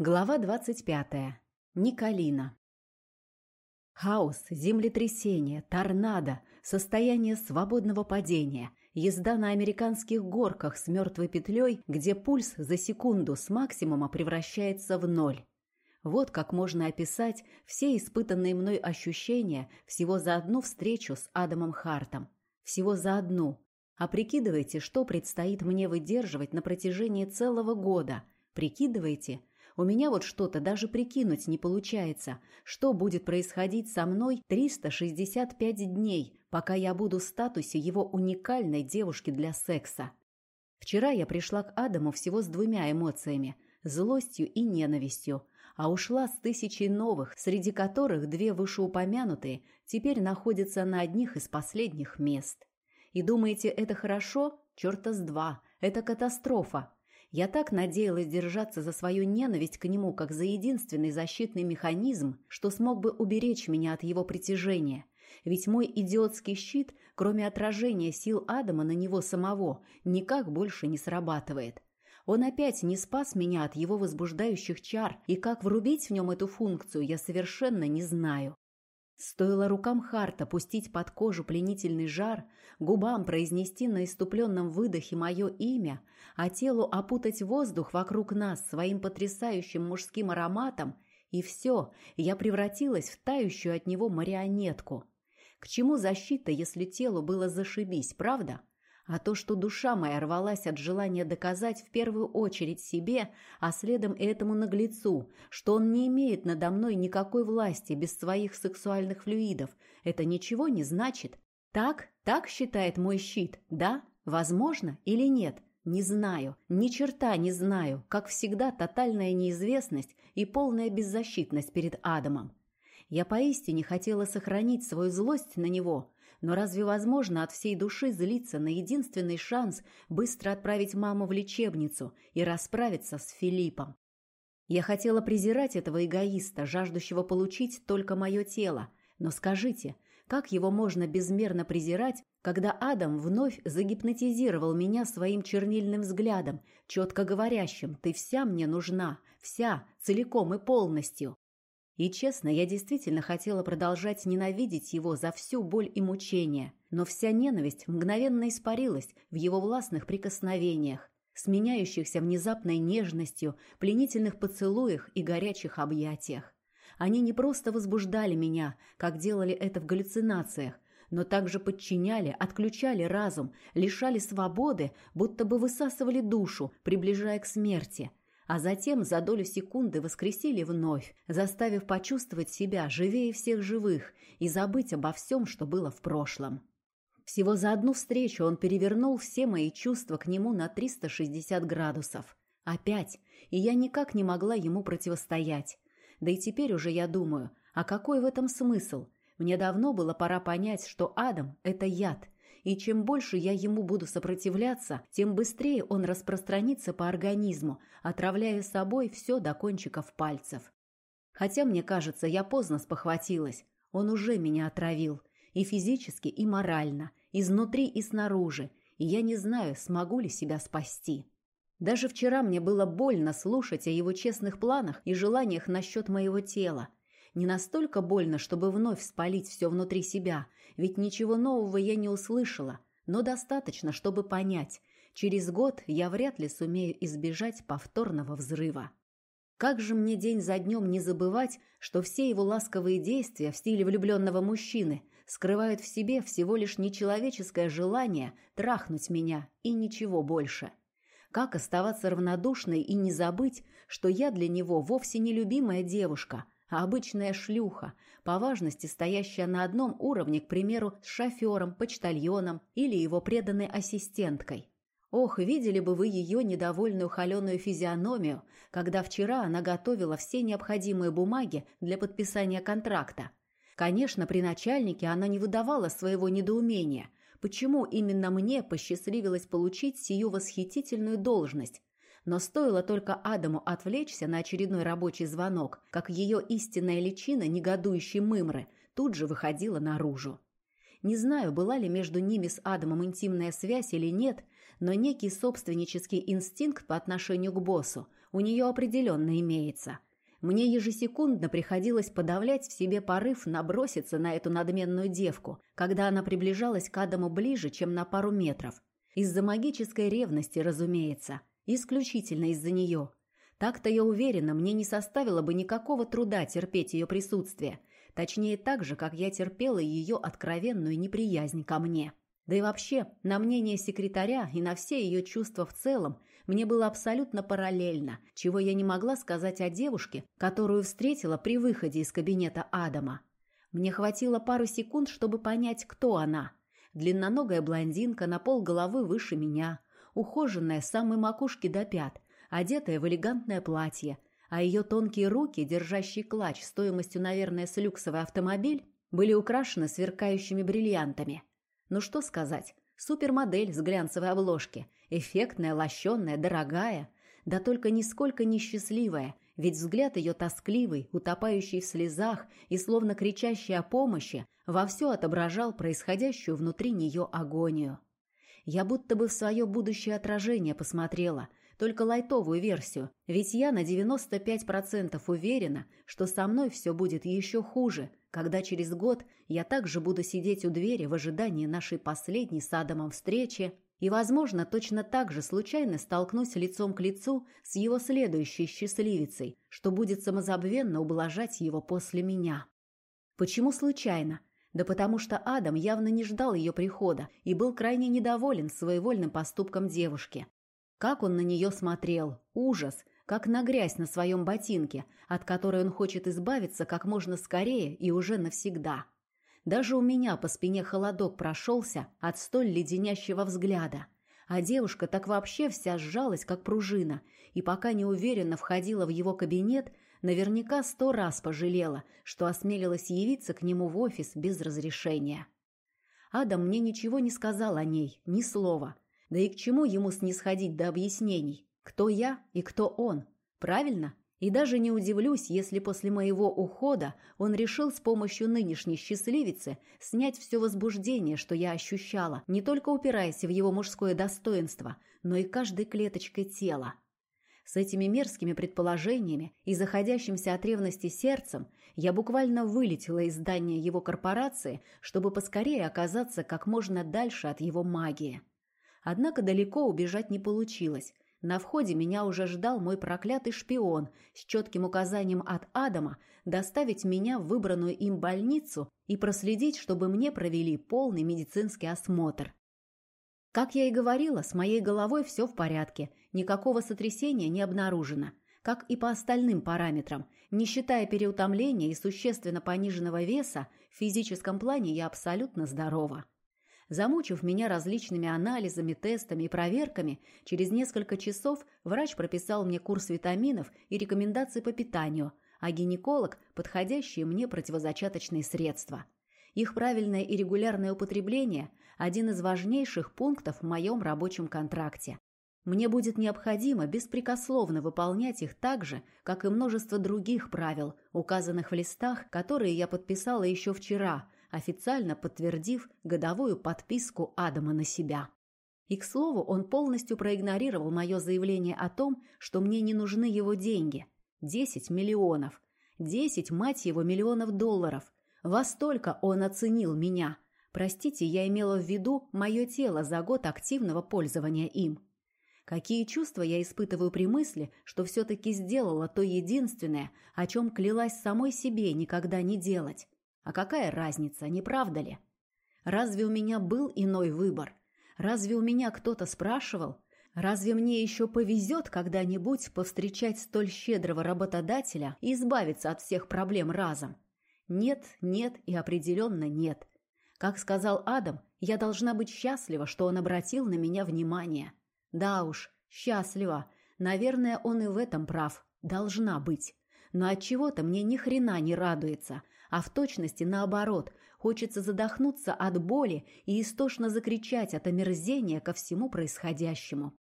Глава 25. Николина. Хаос, землетрясение, торнадо, состояние свободного падения, езда на американских горках с мертвой петлей, где пульс за секунду с максимума превращается в ноль. Вот как можно описать все испытанные мной ощущения всего за одну встречу с Адамом Хартом. Всего за одну. А прикидывайте, что предстоит мне выдерживать на протяжении целого года. Прикидывайте – у меня вот что-то даже прикинуть не получается, что будет происходить со мной 365 дней, пока я буду в статусе его уникальной девушки для секса. Вчера я пришла к Адаму всего с двумя эмоциями – злостью и ненавистью, а ушла с тысячей новых, среди которых две вышеупомянутые теперь находятся на одних из последних мест. И думаете, это хорошо? Черта с два. Это катастрофа. Я так надеялась держаться за свою ненависть к нему, как за единственный защитный механизм, что смог бы уберечь меня от его притяжения. Ведь мой идиотский щит, кроме отражения сил Адама на него самого, никак больше не срабатывает. Он опять не спас меня от его возбуждающих чар, и как врубить в нем эту функцию, я совершенно не знаю. Стоило рукам Харта пустить под кожу пленительный жар, губам произнести на иступленном выдохе мое имя, а телу опутать воздух вокруг нас своим потрясающим мужским ароматом, и все, я превратилась в тающую от него марионетку. К чему защита, если телу было зашибись, правда? А то, что душа моя рвалась от желания доказать в первую очередь себе, а следом и этому наглецу, что он не имеет надо мной никакой власти без своих сексуальных флюидов, это ничего не значит. Так, так считает мой щит, да? Возможно или нет? Не знаю, ни черта не знаю, как всегда тотальная неизвестность и полная беззащитность перед Адамом. Я поистине хотела сохранить свою злость на него – но разве возможно от всей души злиться на единственный шанс быстро отправить маму в лечебницу и расправиться с Филиппом? Я хотела презирать этого эгоиста, жаждущего получить только мое тело. Но скажите, как его можно безмерно презирать, когда Адам вновь загипнотизировал меня своим чернильным взглядом, четко говорящим «ты вся мне нужна, вся, целиком и полностью». И честно, я действительно хотела продолжать ненавидеть его за всю боль и мучения, но вся ненависть мгновенно испарилась в его властных прикосновениях, сменяющихся внезапной нежностью, пленительных поцелуях и горячих объятиях. Они не просто возбуждали меня, как делали это в галлюцинациях, но также подчиняли, отключали разум, лишали свободы, будто бы высасывали душу, приближая к смерти – а затем за долю секунды воскресили вновь, заставив почувствовать себя живее всех живых и забыть обо всем, что было в прошлом. Всего за одну встречу он перевернул все мои чувства к нему на 360 градусов. Опять, и я никак не могла ему противостоять. Да и теперь уже я думаю, а какой в этом смысл? Мне давно было пора понять, что Адам – это яд – и чем больше я ему буду сопротивляться, тем быстрее он распространится по организму, отравляя собой все до кончиков пальцев. Хотя, мне кажется, я поздно спохватилась. Он уже меня отравил. И физически, и морально. Изнутри и снаружи. И я не знаю, смогу ли себя спасти. Даже вчера мне было больно слушать о его честных планах и желаниях насчет моего тела. Не настолько больно, чтобы вновь спалить все внутри себя, ведь ничего нового я не услышала, но достаточно, чтобы понять, через год я вряд ли сумею избежать повторного взрыва. Как же мне день за днем не забывать, что все его ласковые действия в стиле влюбленного мужчины скрывают в себе всего лишь нечеловеческое желание трахнуть меня и ничего больше. Как оставаться равнодушной и не забыть, что я для него вовсе не любимая девушка – а обычная шлюха, по важности стоящая на одном уровне, к примеру, с шофером, почтальоном или его преданной ассистенткой. Ох, видели бы вы ее недовольную холеную физиономию, когда вчера она готовила все необходимые бумаги для подписания контракта. Конечно, при начальнике она не выдавала своего недоумения, почему именно мне посчастливилось получить сию восхитительную должность, но стоило только Адаму отвлечься на очередной рабочий звонок, как ее истинная личина негодующей мымры тут же выходила наружу. Не знаю, была ли между ними с Адамом интимная связь или нет, но некий собственнический инстинкт по отношению к боссу у нее определенно имеется. Мне ежесекундно приходилось подавлять в себе порыв наброситься на эту надменную девку, когда она приближалась к Адаму ближе, чем на пару метров. Из-за магической ревности, разумеется. Исключительно из-за нее. Так-то я уверена, мне не составило бы никакого труда терпеть ее присутствие. Точнее, так же, как я терпела ее откровенную неприязнь ко мне. Да и вообще, на мнение секретаря и на все ее чувства в целом мне было абсолютно параллельно, чего я не могла сказать о девушке, которую встретила при выходе из кабинета Адама. Мне хватило пару секунд, чтобы понять, кто она. Длинноногая блондинка на пол головы выше меня, ухоженная с самой макушки до пят, одетая в элегантное платье, а ее тонкие руки, держащие клатч стоимостью, наверное, с люксовый автомобиль, были украшены сверкающими бриллиантами. Ну что сказать, супермодель с глянцевой обложки, эффектная, лощенная, дорогая, да только нисколько не счастливая, ведь взгляд ее тоскливый, утопающий в слезах и словно кричащий о помощи, вовсю отображал происходящую внутри нее агонию. Я будто бы в свое будущее отражение посмотрела, только лайтовую версию, ведь я на 95% уверена, что со мной все будет еще хуже, когда через год я также буду сидеть у двери в ожидании нашей последней с Адамом встречи и, возможно, точно так же случайно столкнусь лицом к лицу с его следующей счастливицей, что будет самозабвенно ублажать его после меня. Почему случайно? Да потому что Адам явно не ждал ее прихода и был крайне недоволен своевольным поступком девушки. Как он на нее смотрел! Ужас! Как на грязь на своем ботинке, от которой он хочет избавиться как можно скорее и уже навсегда. Даже у меня по спине холодок прошелся от столь леденящего взгляда. А девушка так вообще вся сжалась, как пружина, и пока неуверенно входила в его кабинет, наверняка сто раз пожалела, что осмелилась явиться к нему в офис без разрешения. Адам мне ничего не сказал о ней, ни слова – да и к чему ему снисходить до объяснений? Кто я и кто он? Правильно? И даже не удивлюсь, если после моего ухода он решил с помощью нынешней счастливицы снять все возбуждение, что я ощущала, не только упираясь в его мужское достоинство, но и каждой клеточкой тела. С этими мерзкими предположениями и заходящимся от ревности сердцем я буквально вылетела из здания его корпорации, чтобы поскорее оказаться как можно дальше от его магии. Однако далеко убежать не получилось. На входе меня уже ждал мой проклятый шпион с четким указанием от Адама доставить меня в выбранную им больницу и проследить, чтобы мне провели полный медицинский осмотр. Как я и говорила, с моей головой все в порядке, никакого сотрясения не обнаружено, как и по остальным параметрам. Не считая переутомления и существенно пониженного веса, в физическом плане я абсолютно здорова. Замучив меня различными анализами, тестами и проверками, через несколько часов врач прописал мне курс витаминов и рекомендации по питанию, а гинеколог – подходящие мне противозачаточные средства. Их правильное и регулярное употребление – один из важнейших пунктов в моем рабочем контракте. Мне будет необходимо беспрекословно выполнять их так же, как и множество других правил, указанных в листах, которые я подписала еще вчера – официально подтвердив годовую подписку Адама на себя. И, к слову, он полностью проигнорировал мое заявление о том, что мне не нужны его деньги. Десять миллионов. Десять, мать его, миллионов долларов. Во столько он оценил меня. Простите, я имела в виду мое тело за год активного пользования им. Какие чувства я испытываю при мысли, что все-таки сделала то единственное, о чем клялась самой себе никогда не делать. А какая разница, не правда ли? Разве у меня был иной выбор? Разве у меня кто-то спрашивал? Разве мне еще повезет когда-нибудь повстречать столь щедрого работодателя и избавиться от всех проблем разом? Нет, нет и определенно нет. Как сказал Адам, я должна быть счастлива, что он обратил на меня внимание. Да уж, счастлива. Наверное, он и в этом прав. Должна быть. Но от чего-то мне ни хрена не радуется, а в точности наоборот, хочется задохнуться от боли и истошно закричать от омерзения ко всему происходящему.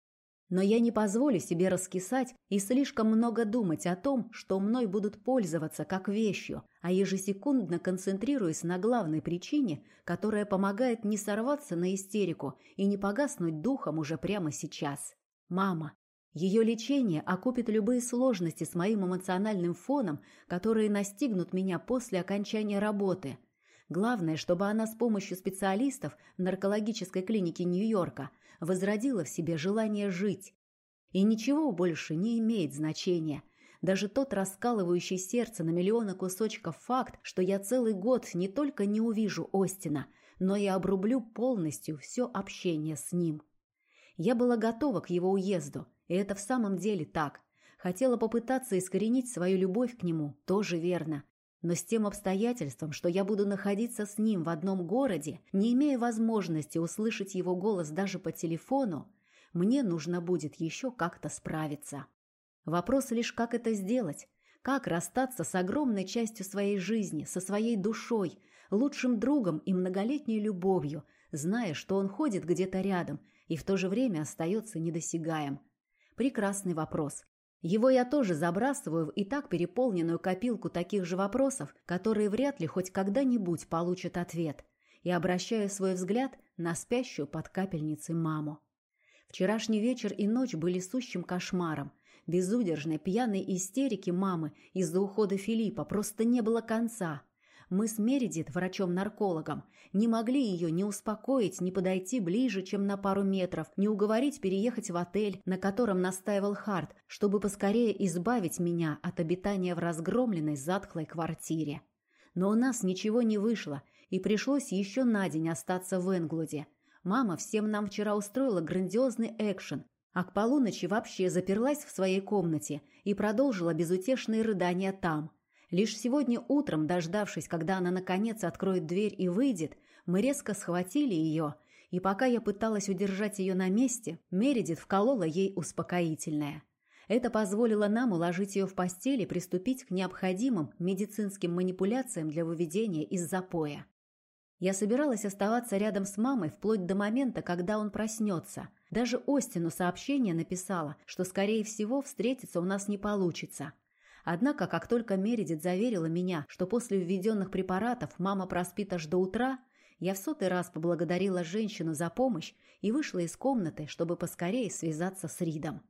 Но я не позволю себе раскисать и слишком много думать о том, что мной будут пользоваться как вещью, а ежесекундно концентрируясь на главной причине, которая помогает не сорваться на истерику и не погаснуть духом уже прямо сейчас. Мама. Ее лечение окупит любые сложности с моим эмоциональным фоном, которые настигнут меня после окончания работы. Главное, чтобы она с помощью специалистов наркологической клинике Нью-Йорка возродила в себе желание жить. И ничего больше не имеет значения. Даже тот раскалывающий сердце на миллионы кусочков факт, что я целый год не только не увижу Остина, но и обрублю полностью все общение с ним. Я была готова к его уезду, и это в самом деле так. Хотела попытаться искоренить свою любовь к нему, тоже верно. Но с тем обстоятельством, что я буду находиться с ним в одном городе, не имея возможности услышать его голос даже по телефону, мне нужно будет еще как-то справиться. Вопрос лишь, как это сделать. Как расстаться с огромной частью своей жизни, со своей душой, лучшим другом и многолетней любовью, зная, что он ходит где-то рядом и в то же время остается недосягаем. Прекрасный вопрос. Его я тоже забрасываю в и так переполненную копилку таких же вопросов, которые вряд ли хоть когда-нибудь получат ответ, и обращаю свой взгляд на спящую под капельницей маму. Вчерашний вечер и ночь были сущим кошмаром. Безудержной пьяной истерики мамы из-за ухода Филиппа просто не было конца. Мы с Мередит, врачом-наркологом, не могли ее ни успокоить, ни подойти ближе, чем на пару метров, ни уговорить переехать в отель, на котором настаивал Харт, чтобы поскорее избавить меня от обитания в разгромленной затхлой квартире. Но у нас ничего не вышло, и пришлось еще на день остаться в Энглуде. Мама всем нам вчера устроила грандиозный экшен, а к полуночи вообще заперлась в своей комнате и продолжила безутешные рыдания там. Лишь сегодня утром, дождавшись, когда она наконец откроет дверь и выйдет, мы резко схватили ее, и пока я пыталась удержать ее на месте, Мередит вколола ей успокоительное. Это позволило нам уложить ее в постель и приступить к необходимым медицинским манипуляциям для выведения из запоя. Я собиралась оставаться рядом с мамой вплоть до момента, когда он проснется. Даже Остину сообщение написала, что, скорее всего, встретиться у нас не получится – Однако, как только Мередит заверила меня, что после введенных препаратов мама проспит аж до утра, я в сотый раз поблагодарила женщину за помощь и вышла из комнаты, чтобы поскорее связаться с Ридом.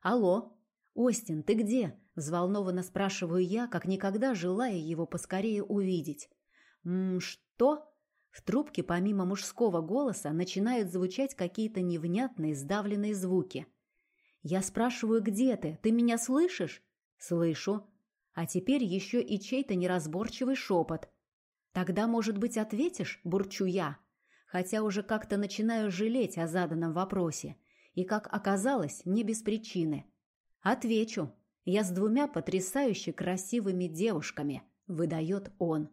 «Алло, Остин, ты где?» – взволнованно спрашиваю я, как никогда желая его поскорее увидеть. «Ммм, что?» В трубке помимо мужского голоса начинают звучать какие-то невнятные сдавленные звуки. «Я спрашиваю, где ты? Ты меня слышишь?» Слышу. А теперь еще и чей-то неразборчивый шепот. Тогда, может быть, ответишь, бурчу я, хотя уже как-то начинаю жалеть о заданном вопросе. И, как оказалось, не без причины. Отвечу. Я с двумя потрясающе красивыми девушками, выдает он.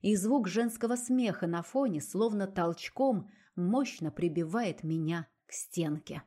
И звук женского смеха на фоне, словно толчком, мощно прибивает меня к стенке.